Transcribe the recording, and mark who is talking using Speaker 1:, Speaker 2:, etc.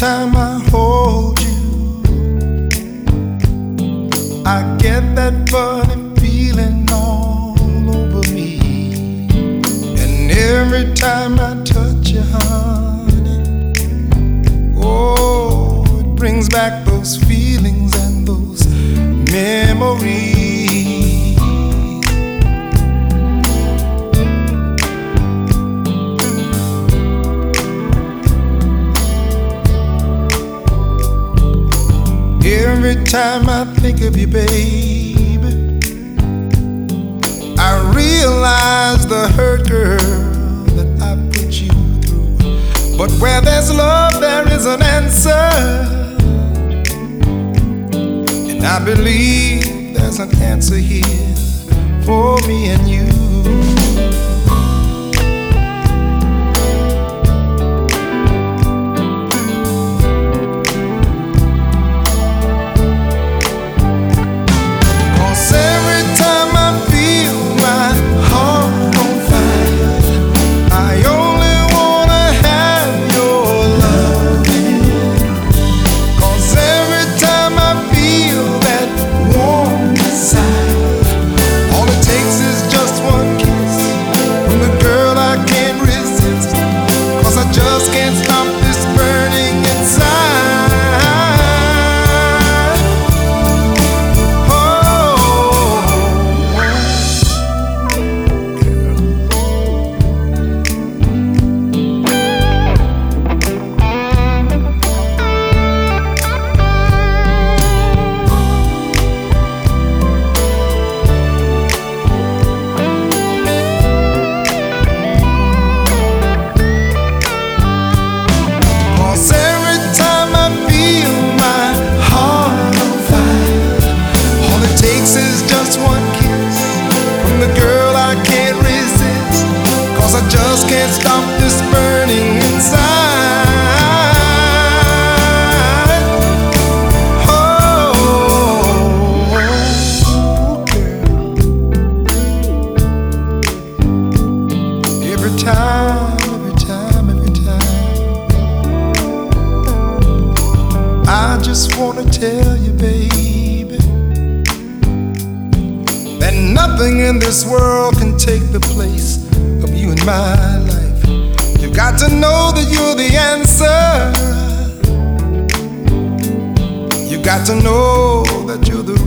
Speaker 1: time I hold you, I get that funny feeling all over me. And every time I touch you, honey, oh, it brings back those feelings Every time I think of you, baby, I realize the hurt, girl, that I put you through. But where there's love, there is an answer. And I believe there's an answer here for me and you. I just time, every time, every time. I just wanna tell you, baby, that nothing in this world can take the place of you in my life. You've got to know that you're the answer. You got to know that you're the